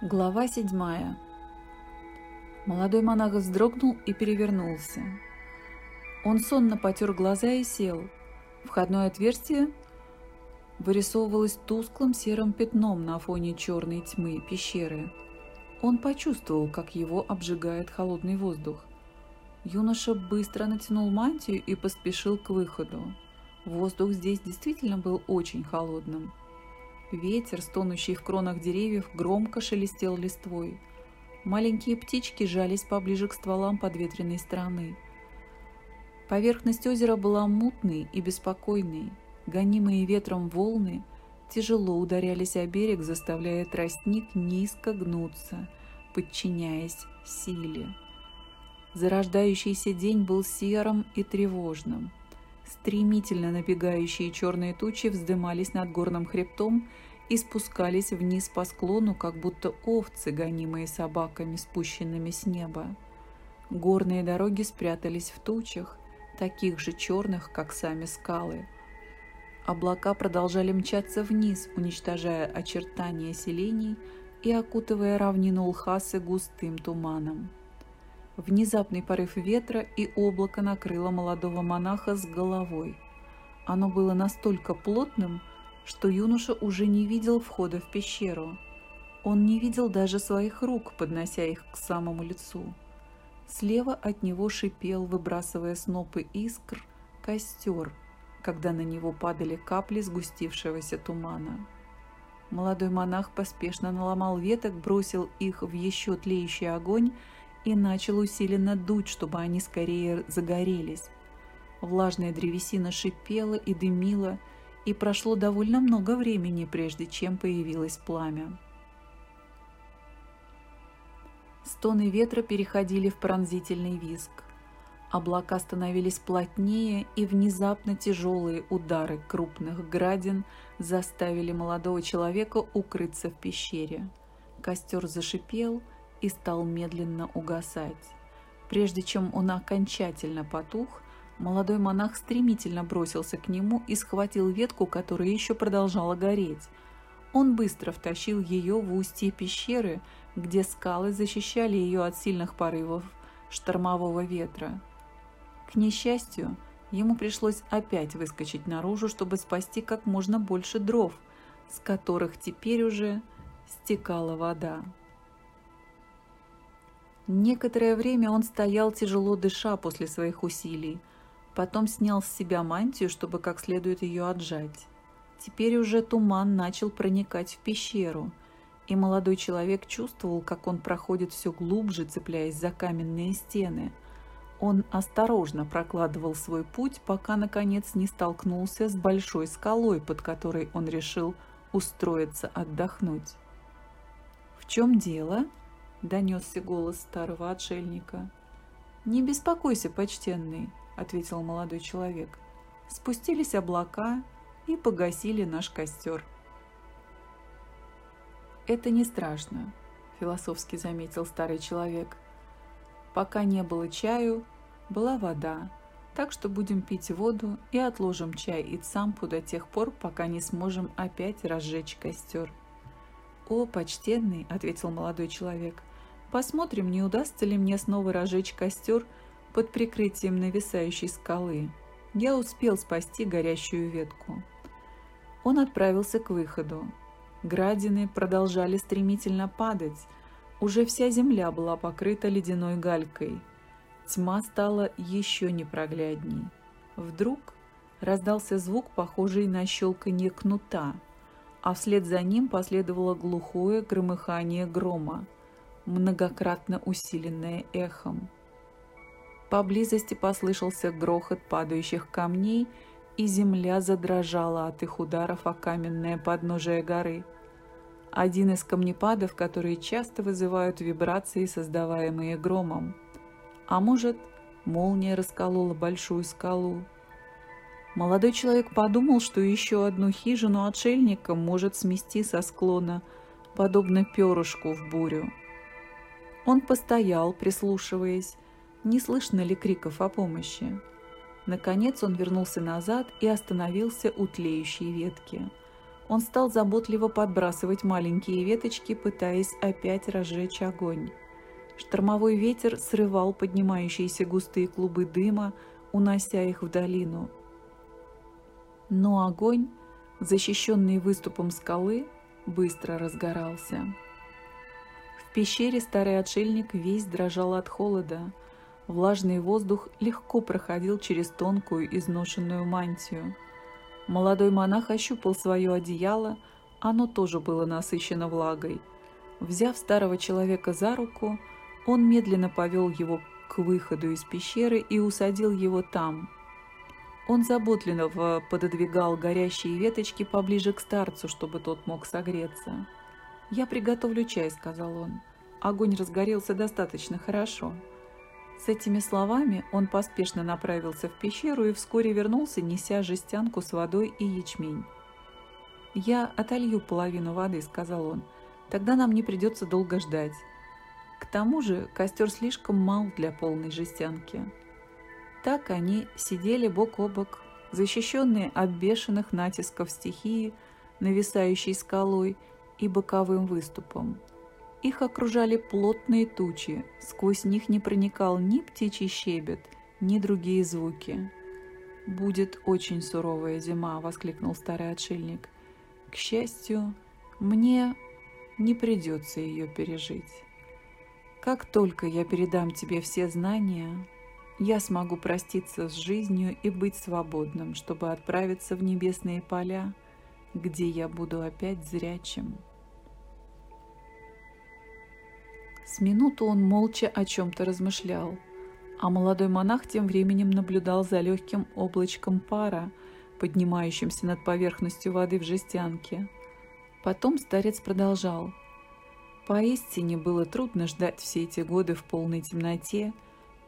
Глава седьмая. Молодой монах вздрогнул и перевернулся. Он сонно потер глаза и сел. Входное отверстие вырисовывалось тусклым серым пятном на фоне черной тьмы пещеры. Он почувствовал, как его обжигает холодный воздух. Юноша быстро натянул мантию и поспешил к выходу. Воздух здесь действительно был очень холодным. Ветер, стонущий в кронах деревьев, громко шелестел листвой. Маленькие птички жались поближе к стволам подветренной стороны. Поверхность озера была мутной и беспокойной. Гонимые ветром волны тяжело ударялись о берег, заставляя тростник низко гнуться, подчиняясь силе. Зарождающийся день был серым и тревожным. Стремительно набегающие черные тучи вздымались над горным хребтом и спускались вниз по склону, как будто овцы, гонимые собаками, спущенными с неба. Горные дороги спрятались в тучах, таких же черных, как сами скалы. Облака продолжали мчаться вниз, уничтожая очертания селений и окутывая равнину Улхасы густым туманом. Внезапный порыв ветра и облако накрыло молодого монаха с головой. Оно было настолько плотным, что юноша уже не видел входа в пещеру. Он не видел даже своих рук, поднося их к самому лицу. Слева от него шипел, выбрасывая снопы искр, костер, когда на него падали капли сгустившегося тумана. Молодой монах поспешно наломал веток, бросил их в еще тлеющий огонь и начал усиленно дуть, чтобы они скорее загорелись. Влажная древесина шипела и дымила, и прошло довольно много времени, прежде чем появилось пламя. Стоны ветра переходили в пронзительный визг. Облака становились плотнее, и внезапно тяжелые удары крупных градин заставили молодого человека укрыться в пещере. Костер зашипел, и стал медленно угасать. Прежде чем он окончательно потух, молодой монах стремительно бросился к нему и схватил ветку, которая еще продолжала гореть. Он быстро втащил ее в устье пещеры, где скалы защищали ее от сильных порывов штормового ветра. К несчастью, ему пришлось опять выскочить наружу, чтобы спасти как можно больше дров, с которых теперь уже стекала вода. Некоторое время он стоял тяжело дыша после своих усилий, потом снял с себя мантию, чтобы как следует ее отжать. Теперь уже туман начал проникать в пещеру, и молодой человек чувствовал, как он проходит все глубже, цепляясь за каменные стены. Он осторожно прокладывал свой путь, пока, наконец, не столкнулся с большой скалой, под которой он решил устроиться отдохнуть. «В чем дело?» — донесся голос старого отшельника. «Не беспокойся, почтенный», — ответил молодой человек. Спустились облака и погасили наш костер. «Это не страшно», — философски заметил старый человек. «Пока не было чаю, была вода, так что будем пить воду и отложим чай и цампу до тех пор, пока не сможем опять разжечь костер». «О, почтенный», — ответил молодой человек, Посмотрим, не удастся ли мне снова разжечь костер под прикрытием нависающей скалы. Я успел спасти горящую ветку. Он отправился к выходу. Градины продолжали стремительно падать. Уже вся земля была покрыта ледяной галькой. Тьма стала еще непроглядней. Вдруг раздался звук, похожий на щелканье кнута, а вслед за ним последовало глухое громыхание грома многократно усиленное эхом. Поблизости послышался грохот падающих камней, и земля задрожала от их ударов о каменное подножие горы. Один из камнепадов, которые часто вызывают вибрации, создаваемые громом. А может, молния расколола большую скалу. Молодой человек подумал, что еще одну хижину отшельника может смести со склона, подобно перышку в бурю. Он постоял, прислушиваясь, не слышно ли криков о помощи. Наконец он вернулся назад и остановился у тлеющей ветки. Он стал заботливо подбрасывать маленькие веточки, пытаясь опять разжечь огонь. Штормовой ветер срывал поднимающиеся густые клубы дыма, унося их в долину. Но огонь, защищенный выступом скалы, быстро разгорался. В пещере старый отшельник весь дрожал от холода. Влажный воздух легко проходил через тонкую изношенную мантию. Молодой монах ощупал свое одеяло, оно тоже было насыщено влагой. Взяв старого человека за руку, он медленно повел его к выходу из пещеры и усадил его там. Он заботливо пододвигал горящие веточки поближе к старцу, чтобы тот мог согреться. «Я приготовлю чай», — сказал он. Огонь разгорелся достаточно хорошо. С этими словами он поспешно направился в пещеру и вскоре вернулся, неся жестянку с водой и ячмень. «Я отолью половину воды», — сказал он. «Тогда нам не придется долго ждать. К тому же костер слишком мал для полной жестянки». Так они сидели бок о бок, защищенные от бешеных натисков стихии, нависающей скалой и боковым выступом. Их окружали плотные тучи, сквозь них не проникал ни птичий щебет, ни другие звуки. «Будет очень суровая зима», — воскликнул старый отшельник. «К счастью, мне не придется ее пережить. Как только я передам тебе все знания, я смогу проститься с жизнью и быть свободным, чтобы отправиться в небесные поля, где я буду опять зрячим». С минуту он молча о чем-то размышлял, а молодой монах тем временем наблюдал за легким облачком пара, поднимающимся над поверхностью воды в жестянке. Потом старец продолжал. Поистине было трудно ждать все эти годы в полной темноте,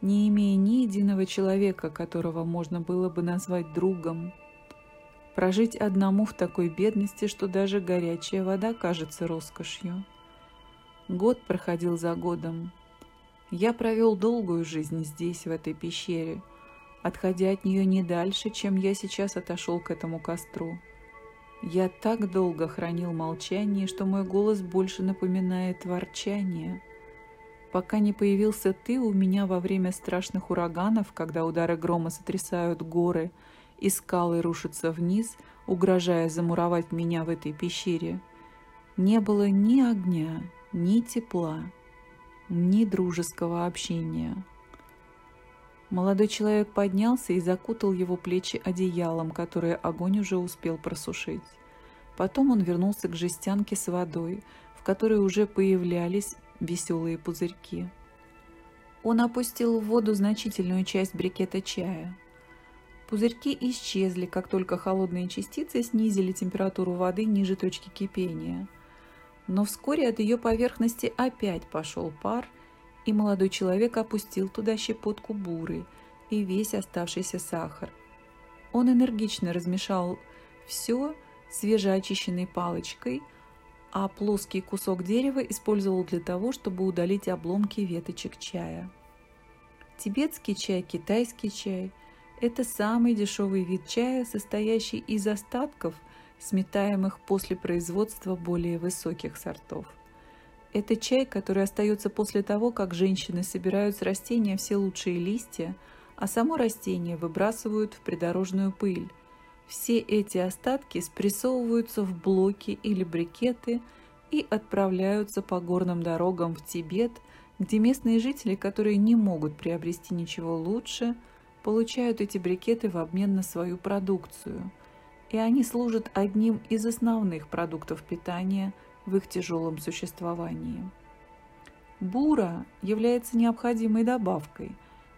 не имея ни единого человека, которого можно было бы назвать другом. Прожить одному в такой бедности, что даже горячая вода кажется роскошью. Год проходил за годом. Я провел долгую жизнь здесь, в этой пещере, отходя от нее не дальше, чем я сейчас отошел к этому костру. Я так долго хранил молчание, что мой голос больше напоминает ворчание. Пока не появился ты у меня во время страшных ураганов, когда удары грома сотрясают горы и скалы рушатся вниз, угрожая замуровать меня в этой пещере, не было ни огня, ни тепла, ни дружеского общения. Молодой человек поднялся и закутал его плечи одеялом, которое огонь уже успел просушить. Потом он вернулся к жестянке с водой, в которой уже появлялись веселые пузырьки. Он опустил в воду значительную часть брикета чая. Пузырьки исчезли, как только холодные частицы снизили температуру воды ниже точки кипения – но вскоре от ее поверхности опять пошел пар, и молодой человек опустил туда щепотку буры и весь оставшийся сахар. Он энергично размешал все свежеочищенной палочкой, а плоский кусок дерева использовал для того, чтобы удалить обломки веточек чая. Тибетский чай, китайский чай – это самый дешевый вид чая, состоящий из остатков – сметаемых после производства более высоких сортов. Это чай, который остается после того, как женщины собирают с растения все лучшие листья, а само растение выбрасывают в придорожную пыль. Все эти остатки спрессовываются в блоки или брикеты и отправляются по горным дорогам в Тибет, где местные жители, которые не могут приобрести ничего лучше, получают эти брикеты в обмен на свою продукцию – и они служат одним из основных продуктов питания в их тяжелом существовании. Бура является необходимой добавкой,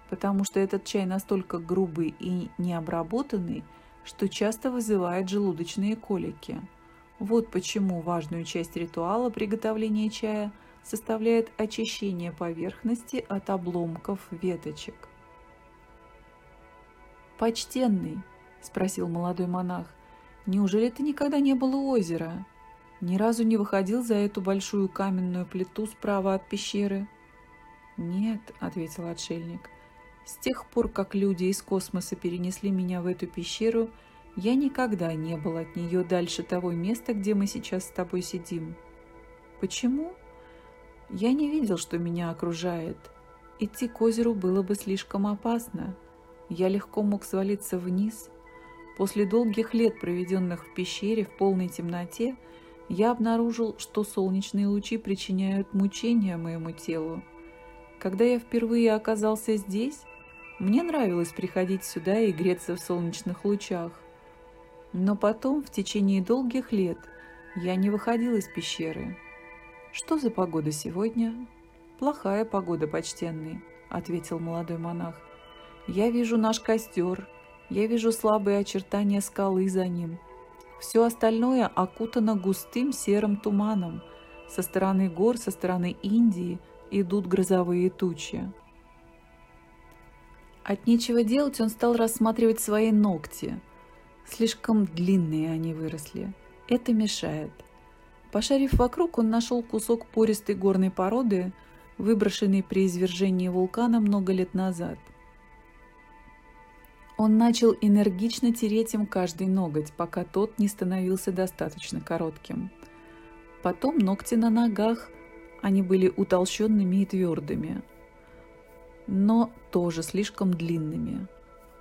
потому что этот чай настолько грубый и необработанный, что часто вызывает желудочные колики. Вот почему важную часть ритуала приготовления чая составляет очищение поверхности от обломков веточек. «Почтенный», – спросил молодой монах, Неужели ты никогда не был у озера? Ни разу не выходил за эту большую каменную плиту справа от пещеры? Нет, ответил отшельник. С тех пор, как люди из космоса перенесли меня в эту пещеру, Я никогда не был от нее дальше того места, где мы сейчас с тобой сидим. Почему? Я не видел, что меня окружает. Идти к озеру было бы слишком опасно. Я легко мог свалиться вниз. После долгих лет, проведенных в пещере в полной темноте, я обнаружил, что солнечные лучи причиняют мучения моему телу. Когда я впервые оказался здесь, мне нравилось приходить сюда и греться в солнечных лучах. Но потом, в течение долгих лет, я не выходил из пещеры. «Что за погода сегодня?» «Плохая погода, почтенный», — ответил молодой монах. «Я вижу наш костер, я вижу слабые очертания скалы за ним. Все остальное окутано густым серым туманом. Со стороны гор, со стороны Индии идут грозовые тучи. От нечего делать он стал рассматривать свои ногти. Слишком длинные они выросли. Это мешает. Пошарив вокруг, он нашел кусок пористой горной породы, выброшенный при извержении вулкана много лет назад – он начал энергично тереть им каждый ноготь, пока тот не становился достаточно коротким. Потом ногти на ногах, они были утолщенными и твердыми, но тоже слишком длинными.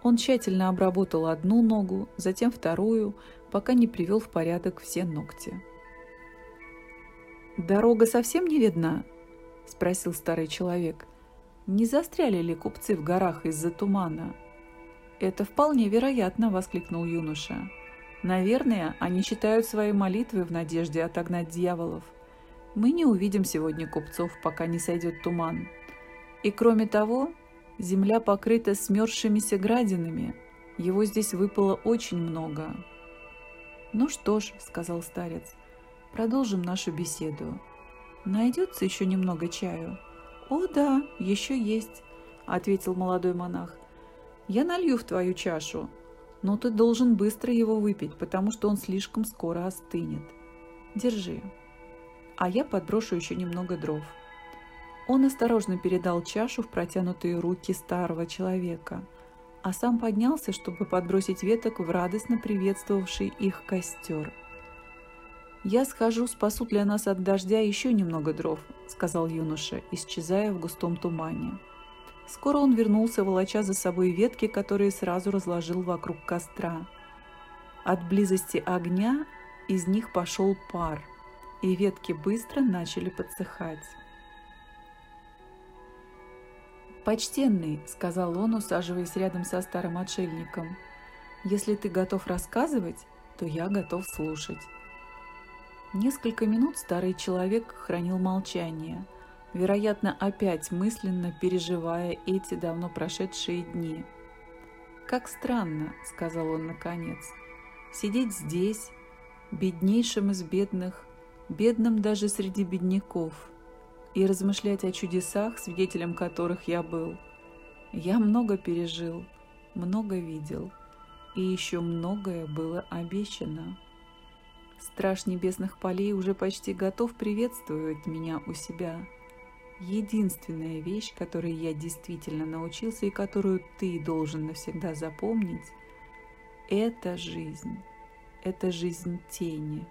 Он тщательно обработал одну ногу, затем вторую, пока не привел в порядок все ногти. «Дорога совсем не видна?» – спросил старый человек. «Не застряли ли купцы в горах из-за тумана?» «Это вполне вероятно», — воскликнул юноша. «Наверное, они читают свои молитвы в надежде отогнать дьяволов. Мы не увидим сегодня купцов, пока не сойдет туман. И кроме того, земля покрыта смерзшимися градинами. Его здесь выпало очень много». «Ну что ж», — сказал старец, — «продолжим нашу беседу. Найдется еще немного чаю?» «О, да, еще есть», — ответил молодой монах. Я налью в твою чашу, но ты должен быстро его выпить, потому что он слишком скоро остынет. Держи. А я подброшу еще немного дров. Он осторожно передал чашу в протянутые руки старого человека, а сам поднялся, чтобы подбросить веток в радостно приветствовавший их костер. «Я схожу, спасут для нас от дождя еще немного дров», — сказал юноша, исчезая в густом тумане. Скоро он вернулся, волоча за собой ветки, которые сразу разложил вокруг костра. От близости огня из них пошел пар, и ветки быстро начали подсыхать. «Почтенный», — сказал он, усаживаясь рядом со старым отшельником, — «если ты готов рассказывать, то я готов слушать». Несколько минут старый человек хранил молчание — вероятно, опять мысленно переживая эти давно прошедшие дни. «Как странно», — сказал он наконец, — «сидеть здесь, беднейшим из бедных, бедным даже среди бедняков, и размышлять о чудесах, свидетелем которых я был. Я много пережил, много видел, и еще многое было обещано». Страж небесных полей уже почти готов приветствовать меня у себя — единственная вещь, которой я действительно научился и которую ты должен навсегда запомнить, это жизнь. Это жизнь тени.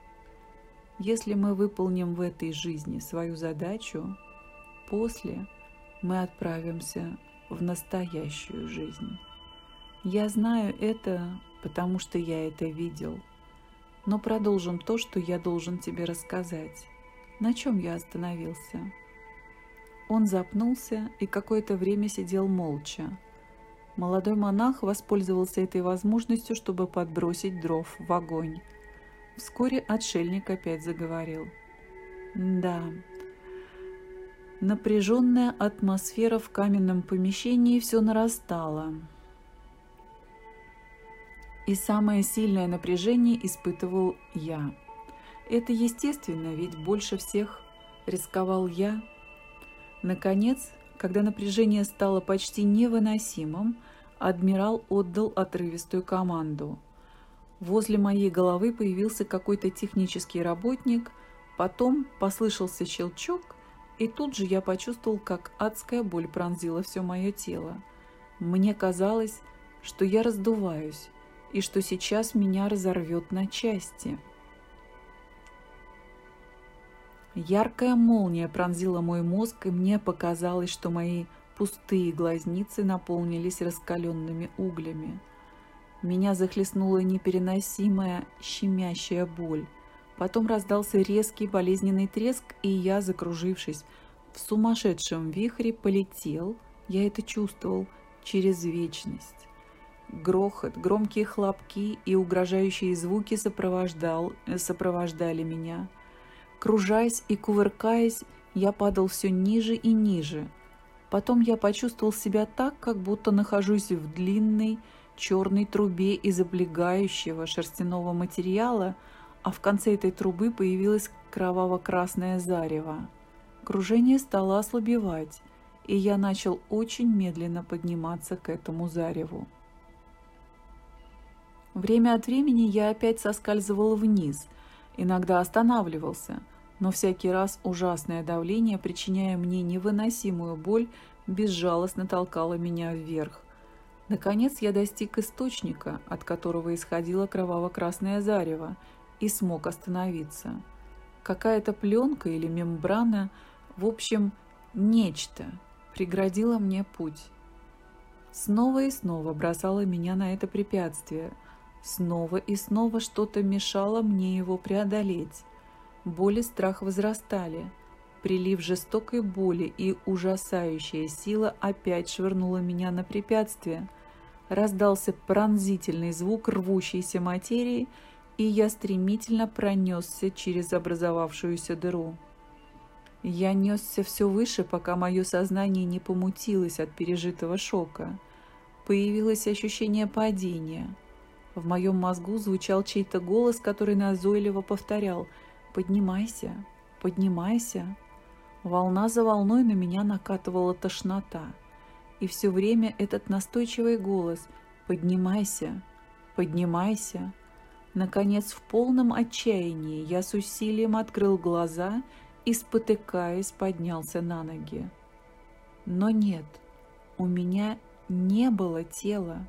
Если мы выполним в этой жизни свою задачу, после мы отправимся в настоящую жизнь. Я знаю это, потому что я это видел. Но продолжим то, что я должен тебе рассказать. На чем я остановился? Он запнулся и какое-то время сидел молча. Молодой монах воспользовался этой возможностью, чтобы подбросить дров в огонь. Вскоре отшельник опять заговорил. «Да, напряженная атмосфера в каменном помещении все нарастала. И самое сильное напряжение испытывал я. Это естественно, ведь больше всех рисковал я, Наконец, когда напряжение стало почти невыносимым, адмирал отдал отрывистую команду. Возле моей головы появился какой-то технический работник, потом послышался щелчок, и тут же я почувствовал, как адская боль пронзила все мое тело. Мне казалось, что я раздуваюсь, и что сейчас меня разорвет на части. Яркая молния пронзила мой мозг, и мне показалось, что мои пустые глазницы наполнились раскаленными углями. Меня захлестнула непереносимая щемящая боль. Потом раздался резкий болезненный треск, и я, закружившись в сумасшедшем вихре, полетел, я это чувствовал, через вечность. Грохот, громкие хлопки и угрожающие звуки сопровождал, сопровождали меня – Кружаясь и кувыркаясь, я падал все ниже и ниже. Потом я почувствовал себя так, как будто нахожусь в длинной черной трубе из облегающего шерстяного материала, а в конце этой трубы появилось кроваво-красное зарево. Кружение стало ослабевать, и я начал очень медленно подниматься к этому зареву. Время от времени я опять соскальзывал вниз, иногда останавливался – но всякий раз ужасное давление, причиняя мне невыносимую боль, безжалостно толкало меня вверх. Наконец я достиг источника, от которого исходило кроваво-красное зарево, и смог остановиться. Какая-то пленка или мембрана, в общем, нечто, преградило мне путь. Снова и снова бросало меня на это препятствие. Снова и снова что-то мешало мне его преодолеть. Боль и страх возрастали. Прилив жестокой боли и ужасающая сила опять швырнула меня на препятствие. Раздался пронзительный звук рвущейся материи, и я стремительно пронесся через образовавшуюся дыру. Я несся все выше, пока мое сознание не помутилось от пережитого шока. Появилось ощущение падения. В моем мозгу звучал чей-то голос, который назойливо повторял – Поднимайся, поднимайся. Волна за волной на меня накатывала тошнота. И все время этот настойчивый голос «Поднимайся, поднимайся». Наконец, в полном отчаянии я с усилием открыл глаза и, спотыкаясь, поднялся на ноги. Но нет, у меня не было тела.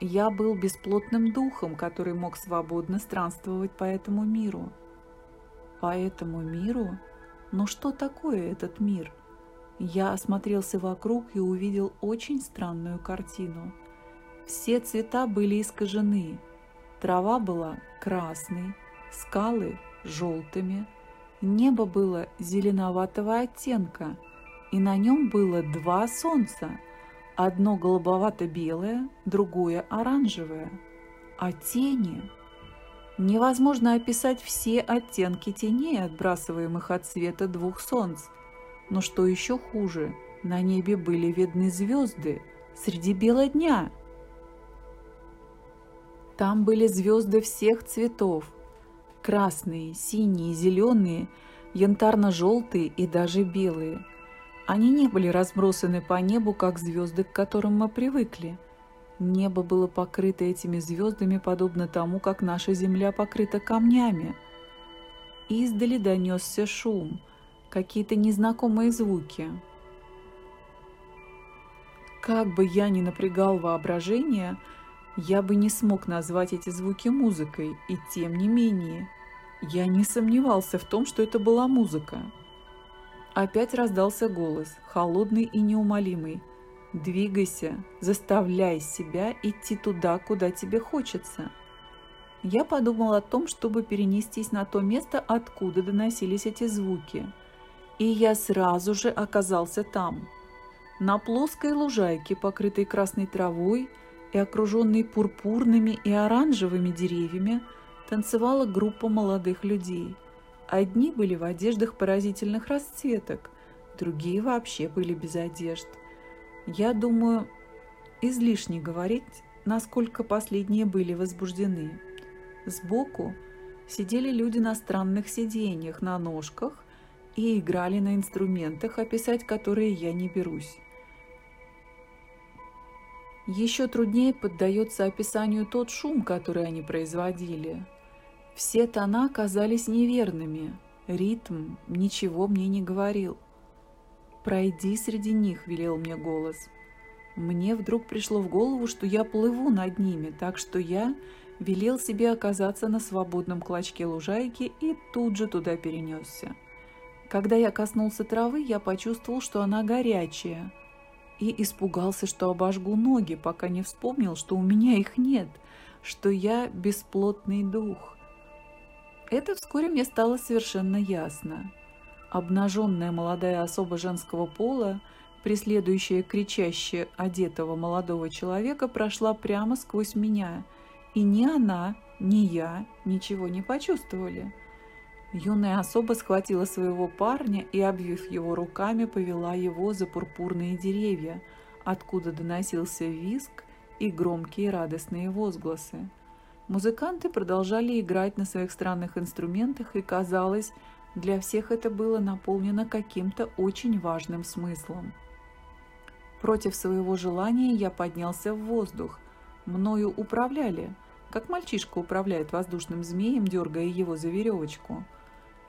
Я был бесплотным духом, который мог свободно странствовать по этому миру – по этому миру? Но что такое этот мир? Я осмотрелся вокруг и увидел очень странную картину. Все цвета были искажены. Трава была красной, скалы – желтыми, небо было зеленоватого оттенка, и на нем было два солнца – одно голубовато-белое, другое оранжевое. А тени Невозможно описать все оттенки теней, отбрасываемых от света двух солнц. Но что еще хуже, на небе были видны звезды среди бела дня. Там были звезды всех цветов. Красные, синие, зеленые, янтарно-желтые и даже белые. Они не были разбросаны по небу, как звезды, к которым мы привыкли – Небо было покрыто этими звездами, подобно тому, как наша земля покрыта камнями. Издали донесся шум, какие-то незнакомые звуки. Как бы я ни напрягал воображение, я бы не смог назвать эти звуки музыкой, и тем не менее, я не сомневался в том, что это была музыка. Опять раздался голос, холодный и неумолимый – Двигайся, заставляй себя идти туда, куда тебе хочется. Я подумал о том, чтобы перенестись на то место, откуда доносились эти звуки. И я сразу же оказался там. На плоской лужайке, покрытой красной травой и окруженной пурпурными и оранжевыми деревьями, танцевала группа молодых людей. Одни были в одеждах поразительных расцветок, другие вообще были без одежд – я думаю, излишне говорить, насколько последние были возбуждены. Сбоку сидели люди на странных сиденьях, на ножках и играли на инструментах, описать которые я не берусь. Еще труднее поддается описанию тот шум, который они производили. Все тона казались неверными, ритм ничего мне не говорил. «Пройди среди них», — велел мне голос. Мне вдруг пришло в голову, что я плыву над ними, так что я велел себе оказаться на свободном клочке лужайки и тут же туда перенесся. Когда я коснулся травы, я почувствовал, что она горячая, и испугался, что обожгу ноги, пока не вспомнил, что у меня их нет, что я бесплотный дух. Это вскоре мне стало совершенно ясно. Обнаженная молодая особа женского пола – преследующая кричаще одетого молодого человека, прошла прямо сквозь меня, и ни она, ни я ничего не почувствовали. Юная особа схватила своего парня и, обвив его руками, повела его за пурпурные деревья, откуда доносился визг и громкие радостные возгласы. Музыканты продолжали играть на своих странных инструментах, и, казалось, для всех это было наполнено каким-то очень важным смыслом. Против своего желания я поднялся в воздух. Мною управляли, как мальчишка управляет воздушным змеем, дергая его за веревочку.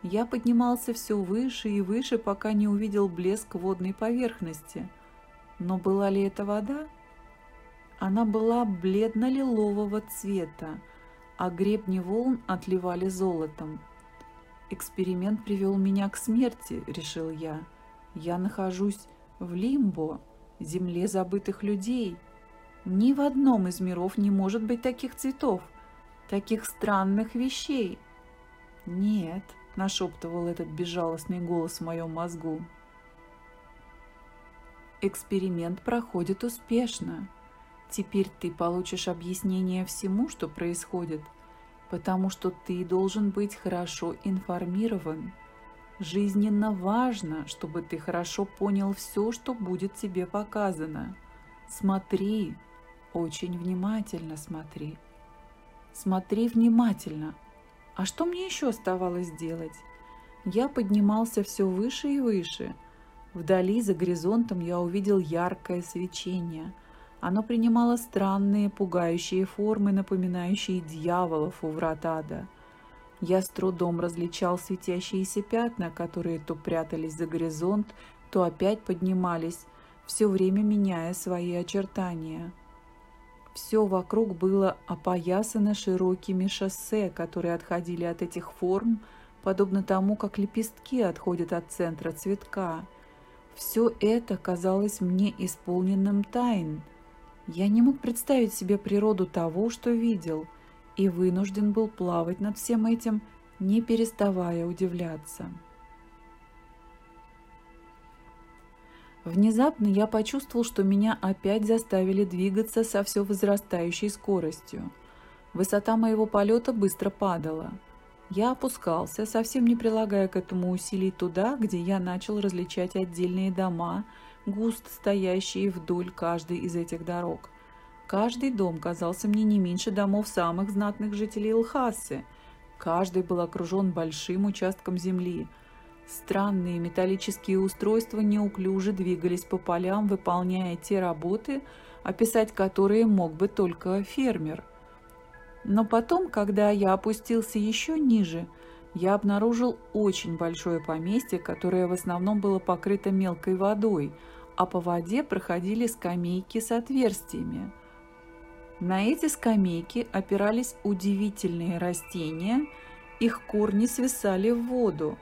Я поднимался все выше и выше, пока не увидел блеск водной поверхности. Но была ли это вода? Она была бледно-лилового цвета, а гребни волн отливали золотом. Эксперимент привел меня к смерти, решил я. Я нахожусь в лимбо, земле забытых людей. Ни в одном из миров не может быть таких цветов, таких странных вещей. Нет, нашептывал этот безжалостный голос в моем мозгу. Эксперимент проходит успешно. Теперь ты получишь объяснение всему, что происходит, потому что ты должен быть хорошо информирован. Жизненно важно, чтобы ты хорошо понял все, что будет тебе показано. Смотри, очень внимательно смотри. Смотри внимательно. А что мне еще оставалось делать? Я поднимался все выше и выше. Вдали, за горизонтом, я увидел яркое свечение. Оно принимало странные, пугающие формы, напоминающие дьяволов у врат ада. Я с трудом различал светящиеся пятна, которые то прятались за горизонт, то опять поднимались, все время меняя свои очертания. Все вокруг было опоясано широкими шоссе, которые отходили от этих форм, подобно тому, как лепестки отходят от центра цветка. Все это казалось мне исполненным тайн. Я не мог представить себе природу того, что видел – и вынужден был плавать над всем этим, не переставая удивляться. Внезапно я почувствовал, что меня опять заставили двигаться со все возрастающей скоростью. Высота моего полета быстро падала. Я опускался, совсем не прилагая к этому усилий туда, где я начал различать отдельные дома, густо стоящие вдоль каждой из этих дорог. Каждый дом казался мне не меньше домов самых знатных жителей Лхасы. Каждый был окружен большим участком земли. Странные металлические устройства неуклюже двигались по полям, выполняя те работы, описать которые мог бы только фермер. Но потом, когда я опустился еще ниже, я обнаружил очень большое поместье, которое в основном было покрыто мелкой водой, а по воде проходили скамейки с отверстиями – на эти скамейки опирались удивительные растения, их корни свисали в воду.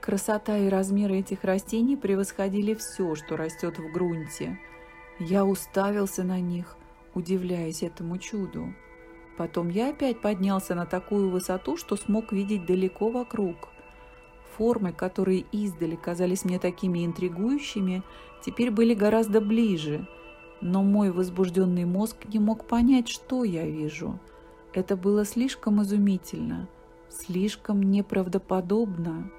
Красота и размеры этих растений превосходили все, что растет в грунте. Я уставился на них, удивляясь этому чуду. Потом я опять поднялся на такую высоту, что смог видеть далеко вокруг. Формы, которые издали казались мне такими интригующими, теперь были гораздо ближе – но мой возбужденный мозг не мог понять, что я вижу. Это было слишком изумительно, слишком неправдоподобно.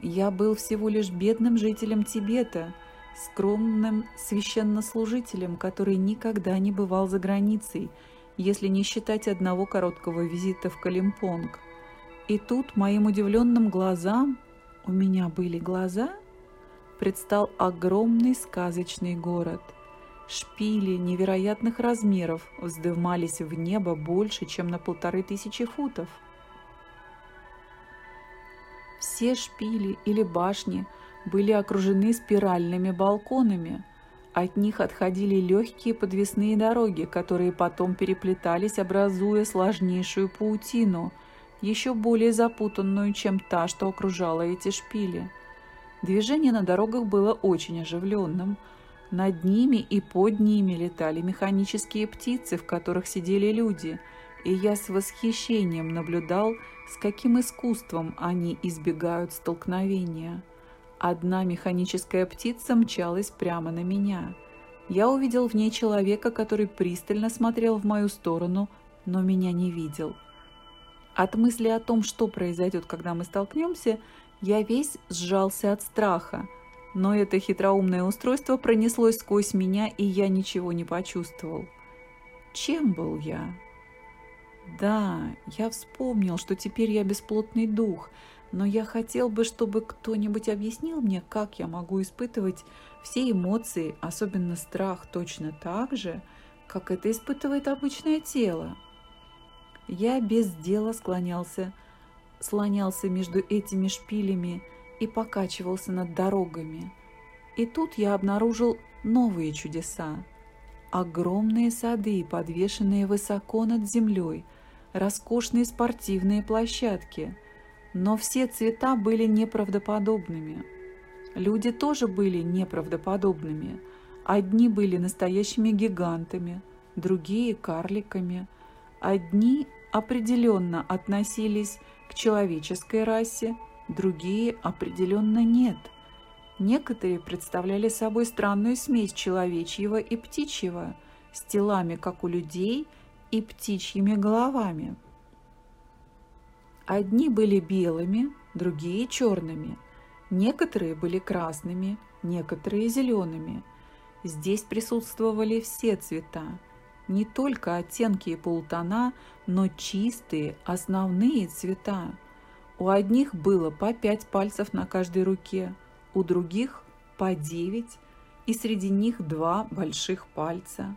Я был всего лишь бедным жителем Тибета, скромным священнослужителем, который никогда не бывал за границей, если не считать одного короткого визита в Калимпонг. И тут моим удивленным глазам, у меня были глаза, предстал огромный сказочный город – Шпили невероятных размеров вздымались в небо больше, чем на полторы тысячи футов. Все шпили или башни были окружены спиральными балконами, От них отходили легкие подвесные дороги, которые потом переплетались, образуя сложнейшую паутину, еще более запутанную, чем та, что окружала эти шпили. Движение на дорогах было очень оживленным. Над ними и под ними летали механические птицы, в которых сидели люди, и я с восхищением наблюдал, с каким искусством они избегают столкновения. Одна механическая птица мчалась прямо на меня. Я увидел в ней человека, который пристально смотрел в мою сторону, но меня не видел. От мысли о том, что произойдет, когда мы столкнемся, я весь сжался от страха. Но это хитроумное устройство пронеслось сквозь меня, и я ничего не почувствовал. Чем был я? Да, я вспомнил, что теперь я бесплотный дух – но я хотел бы, чтобы кто-нибудь объяснил мне, как я могу испытывать все эмоции, особенно страх, точно так же, как это испытывает обычное тело. Я без дела склонялся, слонялся между этими шпилями и покачивался над дорогами. И тут я обнаружил новые чудеса. Огромные сады, подвешенные высоко над землей, роскошные спортивные площадки – но все цвета были неправдоподобными. Люди тоже были неправдоподобными. Одни были настоящими гигантами, другие – карликами. Одни определенно относились к человеческой расе, другие определенно нет. Некоторые представляли собой странную смесь человечьего и птичьего, с телами, как у людей, и птичьими головами. Одни были белыми, другие черными. Некоторые были красными, некоторые зелеными. Здесь присутствовали все цвета, не только оттенки и полутона, но чистые, основные цвета. У одних было по пять пальцев на каждой руке, у других по девять, и среди них два больших пальца.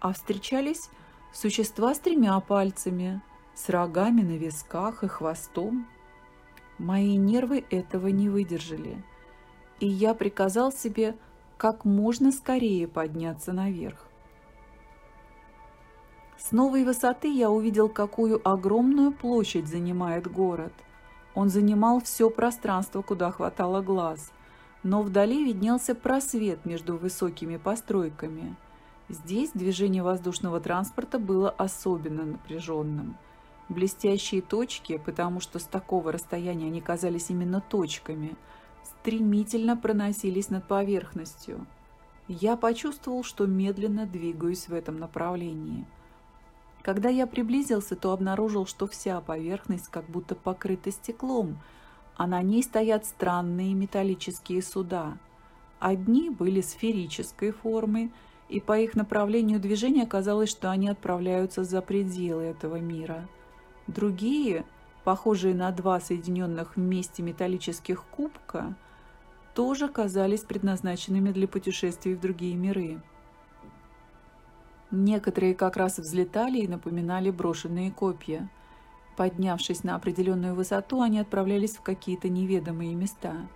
А встречались существа с тремя пальцами – с рогами на висках и хвостом. Мои нервы этого не выдержали, и я приказал себе как можно скорее подняться наверх. С новой высоты я увидел, какую огромную площадь занимает город. Он занимал все пространство, куда хватало глаз, но вдали виднелся просвет между высокими постройками. Здесь движение воздушного транспорта было особенно напряженным – Блестящие точки, потому что с такого расстояния они казались именно точками, стремительно проносились над поверхностью. Я почувствовал, что медленно двигаюсь в этом направлении. Когда я приблизился, то обнаружил, что вся поверхность как будто покрыта стеклом, а на ней стоят странные металлические суда. Одни были сферической формы, и по их направлению движения казалось, что они отправляются за пределы этого мира – Другие, похожие на два соединенных вместе металлических кубка, тоже казались предназначенными для путешествий в другие миры. Некоторые как раз взлетали и напоминали брошенные копья. Поднявшись на определенную высоту, они отправлялись в какие-то неведомые места.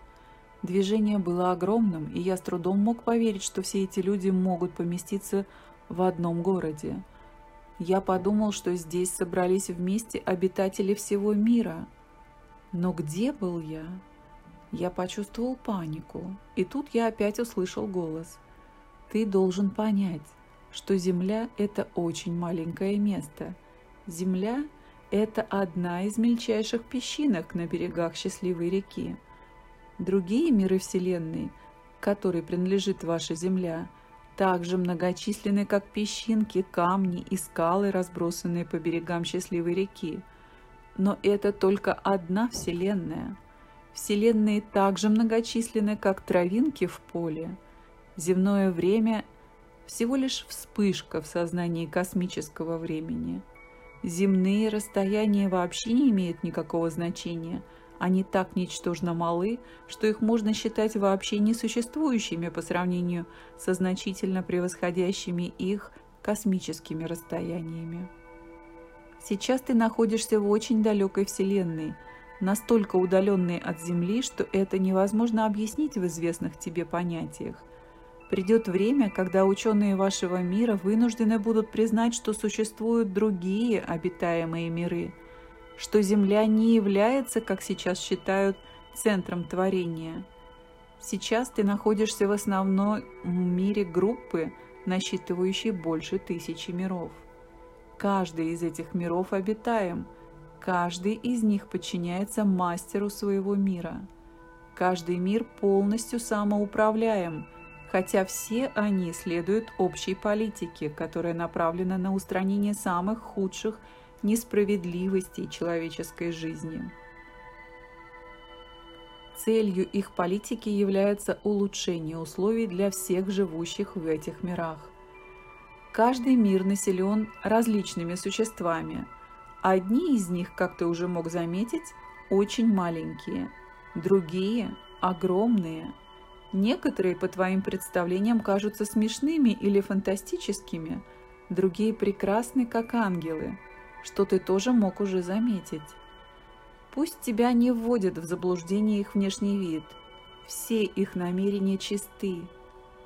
Движение было огромным, и я с трудом мог поверить, что все эти люди могут поместиться в одном городе. Я подумал, что здесь собрались вместе обитатели всего мира. Но где был я? Я почувствовал панику, и тут я опять услышал голос. Ты должен понять, что Земля – это очень маленькое место. Земля – это одна из мельчайших песчинок на берегах счастливой реки. Другие миры Вселенной, которой принадлежит ваша Земля – также многочисленны, как песчинки, камни и скалы, разбросанные по берегам счастливой реки. Но это только одна Вселенная. Вселенные также многочисленны, как травинки в поле. Земное время – всего лишь вспышка в сознании космического времени. Земные расстояния вообще не имеют никакого значения – они так ничтожно малы, что их можно считать вообще несуществующими по сравнению со значительно превосходящими их космическими расстояниями. Сейчас ты находишься в очень далекой Вселенной, настолько удаленной от Земли, что это невозможно объяснить в известных тебе понятиях. Придет время, когда ученые вашего мира вынуждены будут признать, что существуют другие обитаемые миры, что Земля не является, как сейчас считают, центром творения. Сейчас ты находишься в основном мире группы, насчитывающей больше тысячи миров. Каждый из этих миров обитаем, каждый из них подчиняется мастеру своего мира. Каждый мир полностью самоуправляем, хотя все они следуют общей политике, которая направлена на устранение самых худших несправедливостей человеческой жизни. Целью их политики является улучшение условий для всех живущих в этих мирах. Каждый мир населен различными существами. Одни из них, как ты уже мог заметить, очень маленькие, другие – огромные. Некоторые, по твоим представлениям, кажутся смешными или фантастическими, другие прекрасны, как ангелы, что ты тоже мог уже заметить. Пусть тебя не вводят в заблуждение их внешний вид. Все их намерения чисты,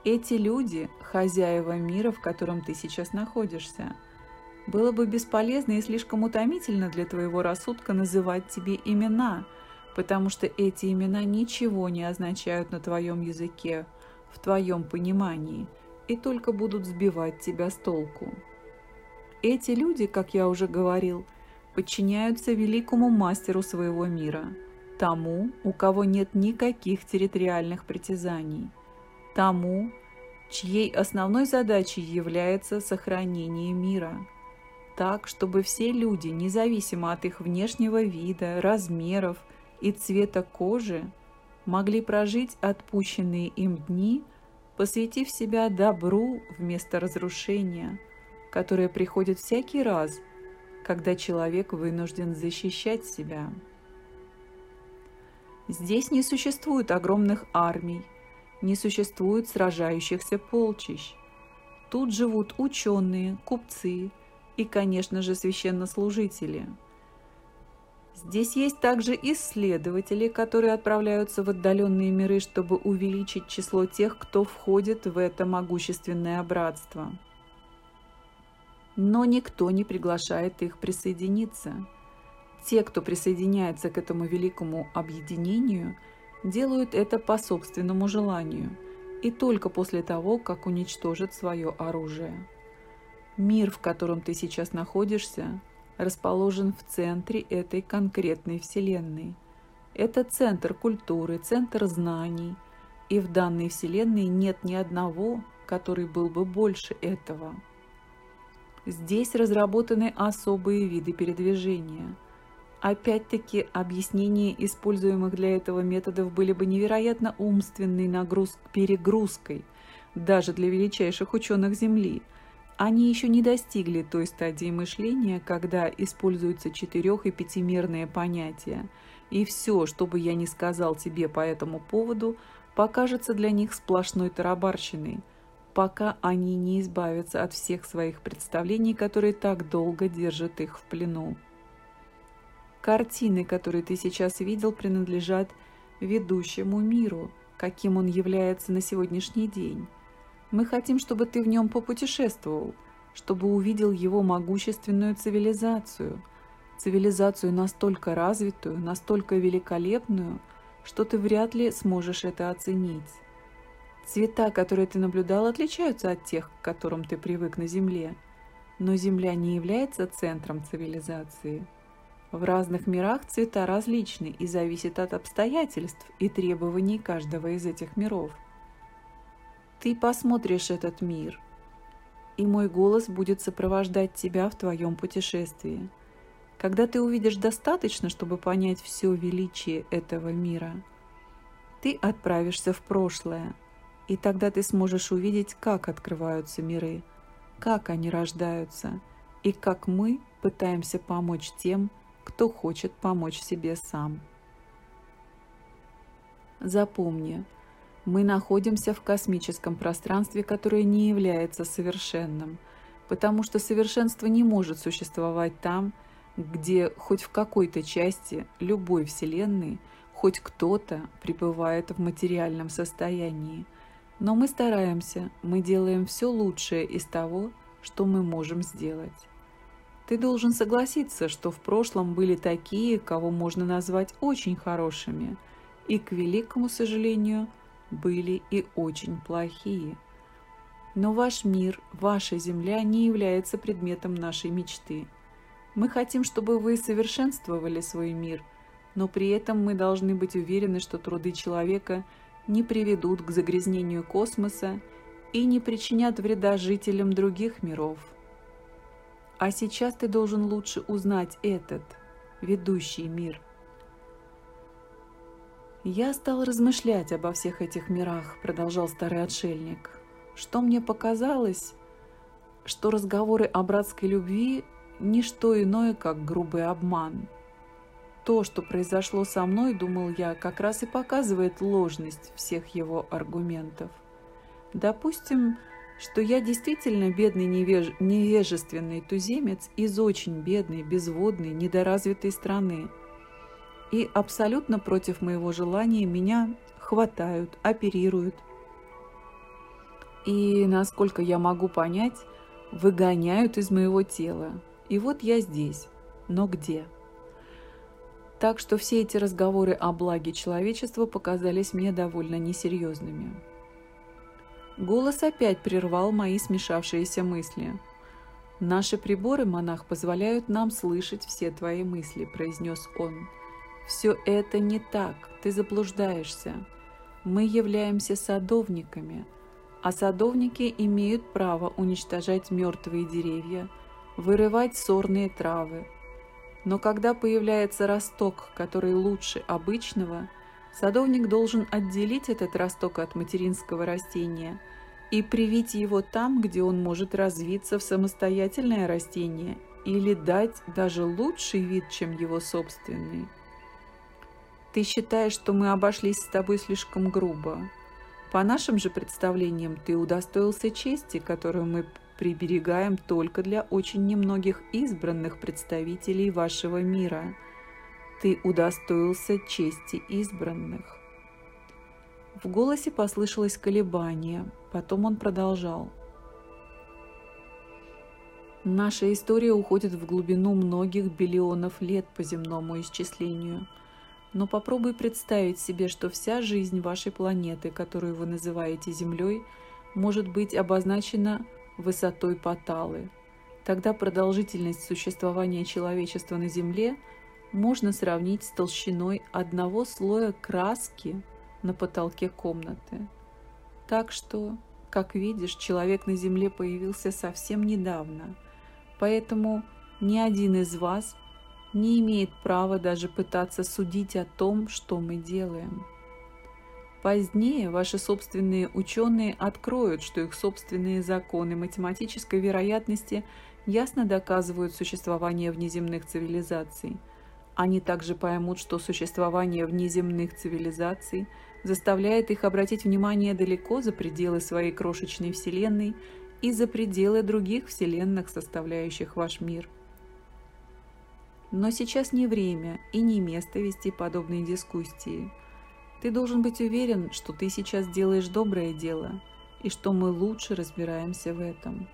эти люди – хозяева мира, в котором ты сейчас находишься. Было бы бесполезно и слишком утомительно для твоего рассудка называть тебе имена, потому что эти имена ничего не означают на твоем языке, в твоем понимании, и только будут сбивать тебя с толку. Эти люди, как я уже говорил, подчиняются великому мастеру своего мира, тому, у кого нет никаких территориальных притязаний – тому, чьей основной задачей является сохранение мира, так, чтобы все люди, независимо от их внешнего вида, размеров и цвета кожи, могли прожить отпущенные им дни, посвятив себя добру вместо разрушения, которое приходит всякий раз, когда человек вынужден защищать себя. Здесь не существует огромных армий, не существует сражающихся полчищ. Тут живут ученые, купцы и, конечно же, священнослужители. Здесь есть также исследователи, которые отправляются в отдаленные миры, чтобы увеличить число тех, кто входит в это могущественное братство. Но никто не приглашает их присоединиться. Те, кто присоединяется к этому великому объединению – делают это по собственному желанию и только после того, как уничтожат свое оружие. Мир, в котором ты сейчас находишься, расположен в центре этой конкретной Вселенной. Это центр культуры, центр знаний, и в данной Вселенной нет ни одного, который был бы больше этого. Здесь разработаны особые виды передвижения – Опять-таки, объяснения используемых для этого методов были бы невероятно умственной нагруз... перегрузкой, даже для величайших ученых Земли. Они еще не достигли той стадии мышления, когда используются четырех- и пятимерные понятия, и все, что бы я ни сказал тебе по этому поводу, покажется для них сплошной тарабарщиной, пока они не избавятся от всех своих представлений, которые так долго держат их в плену. Картины, которые ты сейчас видел, принадлежат ведущему миру, каким он является на сегодняшний день. Мы хотим, чтобы ты в нем попутешествовал, чтобы увидел его могущественную цивилизацию, цивилизацию настолько развитую, настолько великолепную, что ты вряд ли сможешь это оценить. Цвета, которые ты наблюдал, отличаются от тех, к которым ты привык на Земле, но Земля не является центром цивилизации – в разных мирах цвета различны и зависят от обстоятельств и требований каждого из этих миров. Ты посмотришь этот мир, и мой голос будет сопровождать тебя в твоем путешествии. Когда ты увидишь достаточно, чтобы понять все величие этого мира, ты отправишься в прошлое, и тогда ты сможешь увидеть, как открываются миры, как они рождаются, и как мы пытаемся помочь тем, кто хочет помочь себе сам. Запомни, мы находимся в космическом пространстве, которое не является совершенным, потому что совершенство не может существовать там, где хоть в какой-то части любой Вселенной хоть кто-то пребывает в материальном состоянии. Но мы стараемся, мы делаем все лучшее из того, что мы можем сделать. Ты должен согласиться, что в прошлом были такие, кого можно назвать очень хорошими, и, к великому сожалению, были и очень плохие. Но ваш мир, ваша земля не является предметом нашей мечты. Мы хотим, чтобы вы совершенствовали свой мир, но при этом мы должны быть уверены, что труды человека не приведут к загрязнению космоса и не причинят вреда жителям других миров. А сейчас ты должен лучше узнать этот, ведущий мир. Я стал размышлять обо всех этих мирах, продолжал старый отшельник, что мне показалось, что разговоры о братской любви – не что иное, как грубый обман. То, что произошло со мной, думал я, как раз и показывает ложность всех его аргументов. Допустим, что я действительно бедный невеж... невежественный туземец из очень бедной, безводной, недоразвитой страны. И абсолютно против моего желания меня хватают, оперируют. И, насколько я могу понять, выгоняют из моего тела. И вот я здесь. Но где? Так что все эти разговоры о благе человечества показались мне довольно несерьезными. Голос опять прервал мои смешавшиеся мысли. «Наши приборы, монах, позволяют нам слышать все твои мысли», – произнес он. «Все это не так, ты заблуждаешься. Мы являемся садовниками, а садовники имеют право уничтожать мертвые деревья, вырывать сорные травы. Но когда появляется росток, который лучше обычного – Садовник должен отделить этот росток от материнского растения и привить его там, где он может развиться в самостоятельное растение или дать даже лучший вид, чем его собственный. Ты считаешь, что мы обошлись с тобой слишком грубо. По нашим же представлениям ты удостоился чести, которую мы приберегаем только для очень немногих избранных представителей вашего мира – ты удостоился чести избранных. В голосе послышалось колебание, потом он продолжал. Наша история уходит в глубину многих биллионов лет по земному исчислению. Но попробуй представить себе, что вся жизнь вашей планеты, которую вы называете Землей, может быть обозначена высотой Паталы. Тогда продолжительность существования человечества на Земле – можно сравнить с толщиной одного слоя краски на потолке комнаты. Так что, как видишь, человек на Земле появился совсем недавно, поэтому ни один из вас не имеет права даже пытаться судить о том, что мы делаем. Позднее ваши собственные ученые откроют, что их собственные законы математической вероятности ясно доказывают существование внеземных цивилизаций – они также поймут, что существование внеземных цивилизаций заставляет их обратить внимание далеко за пределы своей крошечной Вселенной и за пределы других Вселенных, составляющих ваш мир. Но сейчас не время и не место вести подобные дискуссии. Ты должен быть уверен, что ты сейчас делаешь доброе дело и что мы лучше разбираемся в этом.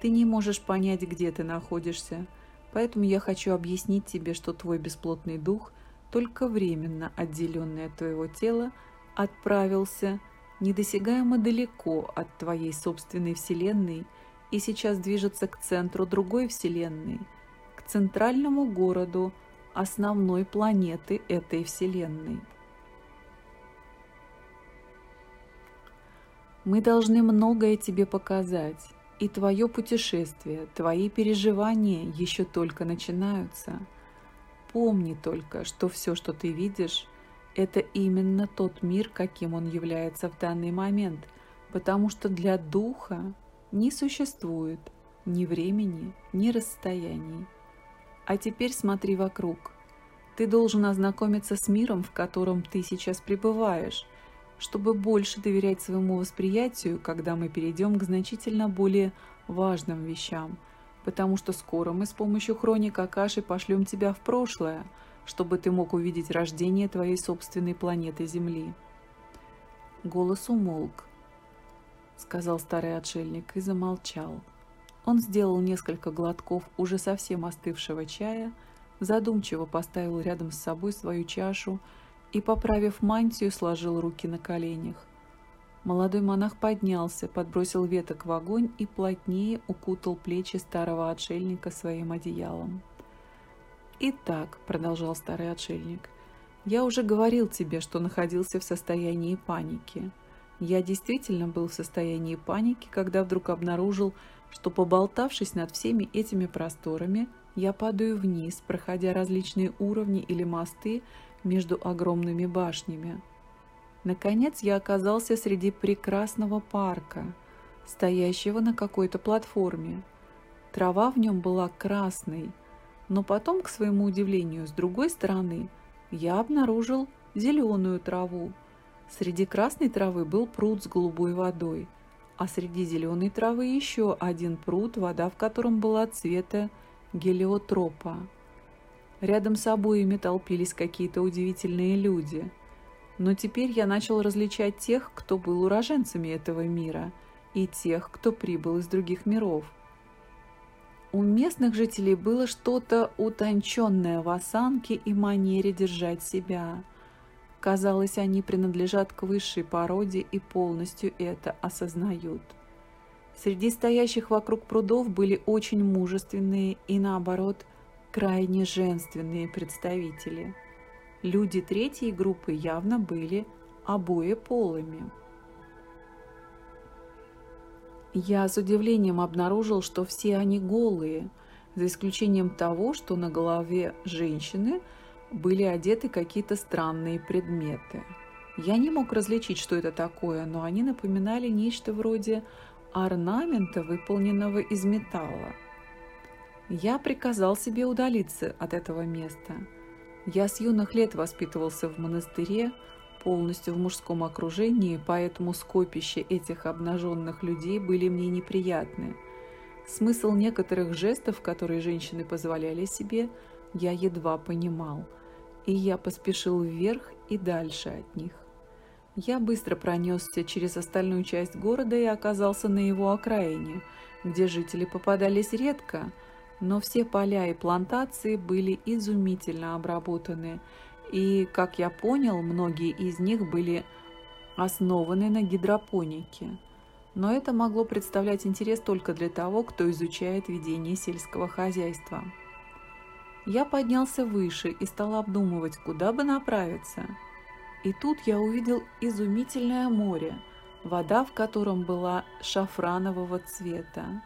Ты не можешь понять, где ты находишься – Поэтому я хочу объяснить тебе, что твой бесплотный дух, только временно отделенный от твоего тела, отправился недосягаемо далеко от твоей собственной Вселенной и сейчас движется к центру другой Вселенной, центральному городу основной планеты этой Вселенной. Мы должны многое тебе показать, и твое путешествие, твои переживания еще только начинаются. Помни только, что все, что ты видишь, это именно тот мир, каким он является в данный момент, потому что для духа не существует ни времени, ни расстояний. А теперь смотри вокруг. Ты должен ознакомиться с миром, в котором ты сейчас пребываешь – чтобы больше доверять своему восприятию, когда мы перейдем к значительно более важным вещам, потому что скоро мы с помощью хроника Акаши пошлем тебя в прошлое, чтобы ты мог увидеть рождение твоей собственной планеты Земли. Голос умолк, сказал старый отшельник и замолчал. Он сделал несколько глотков уже совсем остывшего чая, задумчиво поставил рядом с собой свою чашу и, поправив мантию, сложил руки на коленях. Молодой монах поднялся, подбросил веток в огонь и плотнее укутал плечи старого отшельника своим одеялом. «Итак», — продолжал старый отшельник, — «я уже говорил тебе, что находился в состоянии паники. Я действительно был в состоянии паники, когда вдруг обнаружил, что, поболтавшись над всеми этими просторами, я падаю вниз, проходя различные уровни или мосты между огромными башнями. Наконец я оказался среди прекрасного парка, стоящего на какой-то платформе. Трава в нем была красной, но потом, к своему удивлению, с другой стороны, я обнаружил зеленую траву, Среди красной травы был пруд с голубой водой, а среди зеленой травы еще один пруд, вода в котором была цвета гелиотропа. Рядом с обоими толпились какие-то удивительные люди. Но теперь я начал различать тех, кто был уроженцами этого мира, и тех, кто прибыл из других миров. У местных жителей было что-то утонченное в осанке и манере держать себя – Казалось, они принадлежат к высшей породе и полностью это осознают. Среди стоящих вокруг прудов были очень мужественные и, наоборот, крайне женственные представители. Люди третьей группы явно были обоеполыми. Я с удивлением обнаружил, что все они голые, за исключением того, что на голове женщины – были одеты какие-то странные предметы. Я не мог различить, что это такое, но они напоминали нечто вроде орнамента, выполненного из металла. Я приказал себе удалиться от этого места. Я с юных лет воспитывался в монастыре, полностью в мужском окружении, поэтому скопище этих обнаженных людей были мне неприятны. Смысл некоторых жестов, которые женщины позволяли себе, я едва понимал – и я поспешил вверх и дальше от них. Я быстро пронесся через остальную часть города и оказался на его окраине, где жители попадались редко, но все поля и плантации были изумительно обработаны, и, как я понял, многие из них были основаны на гидропонике. Но это могло представлять интерес только для того, кто изучает ведение сельского хозяйства. Я поднялся выше и стал обдумывать, куда бы направиться. И тут я увидел изумительное море, вода в котором была шафранового цвета.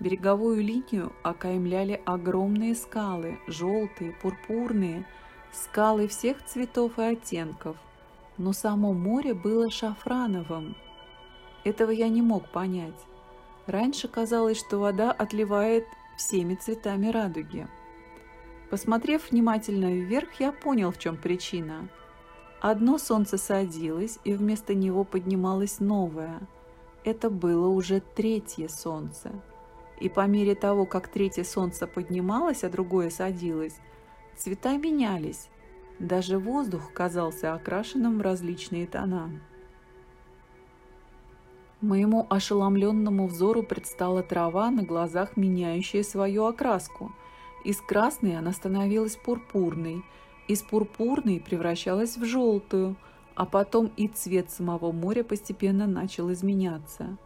Береговую линию окаймляли огромные скалы, желтые, пурпурные, скалы всех цветов и оттенков, но само море было шафрановым. Этого я не мог понять. Раньше казалось, что вода отливает всеми цветами радуги. Посмотрев внимательно вверх, я понял, в чем причина. Одно солнце садилось, и вместо него поднималось новое. Это было уже третье солнце. И по мере того, как третье солнце поднималось, а другое садилось, цвета менялись. Даже воздух казался окрашенным в различные тона. Моему ошеломленному взору предстала трава на глазах, меняющая свою окраску – из красной она становилась пурпурной, из пурпурной превращалась в желтую, а потом и цвет самого моря постепенно начал изменяться.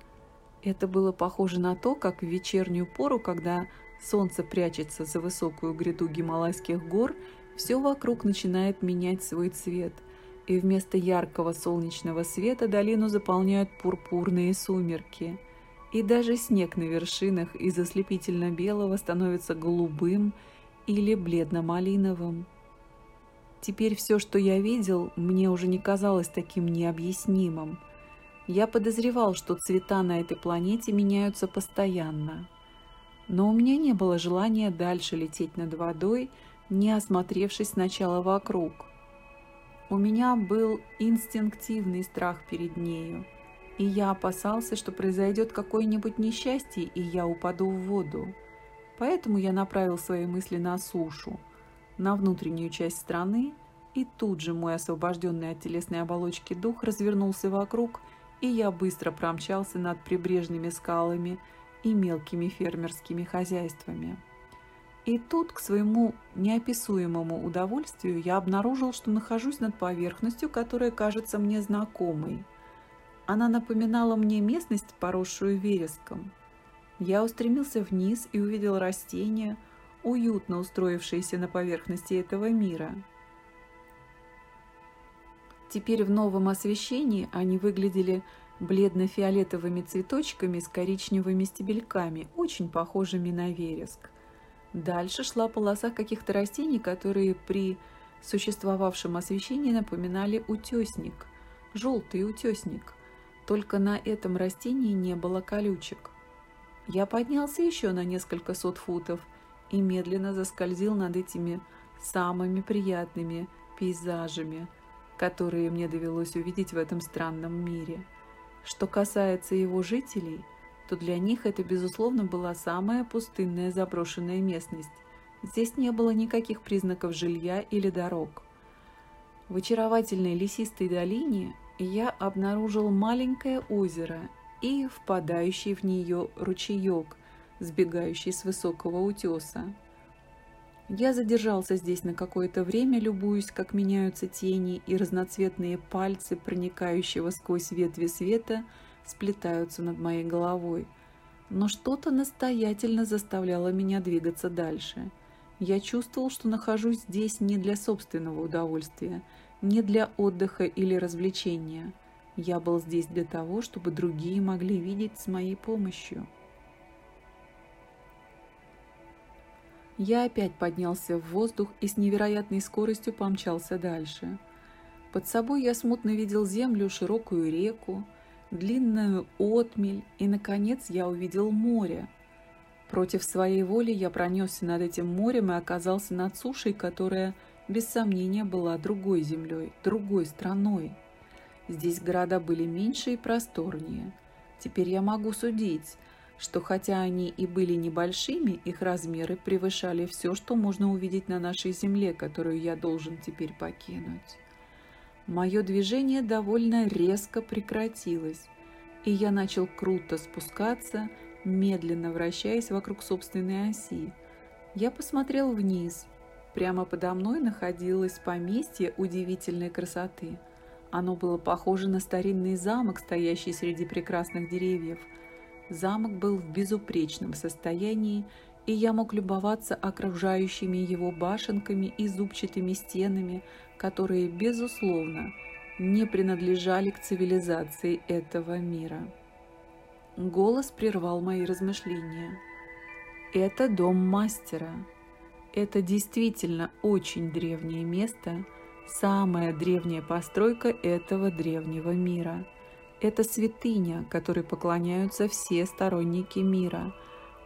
Это было похоже на то, как в вечернюю пору, когда солнце прячется за высокую гряду Гималайских гор, все вокруг начинает менять свой цвет, и вместо яркого солнечного света долину заполняют пурпурные сумерки – и даже снег на вершинах из ослепительно-белого становится голубым или бледно-малиновым. Теперь все, что я видел, мне уже не казалось таким необъяснимым. Я подозревал, что цвета на этой планете меняются постоянно. Но у меня не было желания дальше лететь над водой, не осмотревшись сначала вокруг. У меня был инстинктивный страх перед нею – и я опасался, что произойдет какое-нибудь несчастье, и я упаду в воду. Поэтому я направил свои мысли на сушу, на внутреннюю часть страны, и тут же мой освобожденный от телесной оболочки дух развернулся вокруг и я быстро промчался над прибрежными скалами и мелкими фермерскими хозяйствами. И тут, к своему неописуемому удовольствию, я обнаружил, что нахожусь над поверхностью, которая кажется мне знакомой. Она напоминала мне местность, поросшую вереском. Я устремился вниз и увидел растения, уютно устроившиеся на поверхности этого мира. Теперь в новом освещении они выглядели бледно-фиолетовыми цветочками с коричневыми стебельками, очень похожими на вереск. Дальше шла полоса каких-то растений, которые при существовавшем освещении напоминали утесник, желтый утесник. Только на этом растении не было колючек. Я поднялся еще на несколько сот футов и медленно заскользил над этими самыми приятными пейзажами – которые мне довелось увидеть в этом странном мире. Что касается его жителей, то для них это, безусловно, была самая пустынная заброшенная местность. Здесь не было никаких признаков жилья или дорог. В очаровательной лесистой долине я обнаружил маленькое озеро и впадающий в нее ручеек, сбегающий с высокого утеса. Я задержался здесь на какое-то время, любуясь, как меняются тени, и разноцветные пальцы, проникающего сквозь ветви света, сплетаются над моей головой. Но что-то настоятельно заставляло меня двигаться дальше. Я чувствовал, что нахожусь здесь не для собственного удовольствия, не для отдыха или развлечения. Я был здесь для того, чтобы другие могли видеть с моей помощью. Я опять поднялся в воздух и с невероятной скоростью помчался дальше. Под собой я смутно видел землю, широкую реку, длинную отмель, и, наконец, я увидел море. Против своей воли я пронесся над этим морем и оказался над сушей, которая, без сомнения, была другой землей, другой страной. Здесь города были меньше и просторнее. Теперь я могу судить, что хотя они и были небольшими, их размеры превышали все, что можно увидеть на нашей земле, которую я должен теперь покинуть. Мое движение довольно резко прекратилось, и я начал круто спускаться, медленно вращаясь вокруг собственной оси. Я посмотрел вниз. Прямо подо мной находилось поместье удивительной красоты. Оно было похоже на старинный замок, стоящий среди прекрасных деревьев – Замок был в безупречном состоянии, и я мог любоваться окружающими его башенками и зубчатыми стенами, которые, безусловно, не принадлежали к цивилизации этого мира. Голос прервал мои размышления. «Это дом мастера. Это действительно очень древнее место, самая древняя постройка этого древнего мира». Это святыня, которой поклоняются все сторонники мира.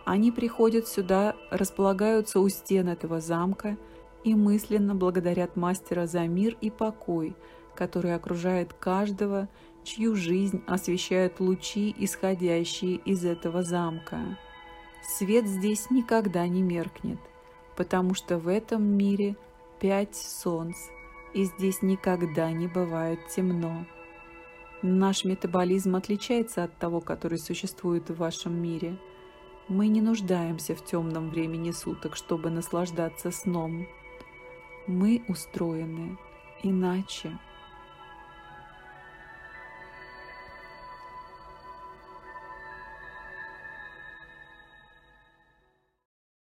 Они приходят сюда, располагаются у стен этого замка и мысленно благодарят мастера за мир и покой, который окружает каждого, чью жизнь освещают лучи, исходящие из этого замка. Свет здесь никогда не меркнет, потому что в этом мире пять солнц, и здесь никогда не бывает темно. Наш метаболизм отличается от того, который существует в вашем мире. Мы не нуждаемся в темном времени суток, чтобы наслаждаться сном. Мы устроены иначе.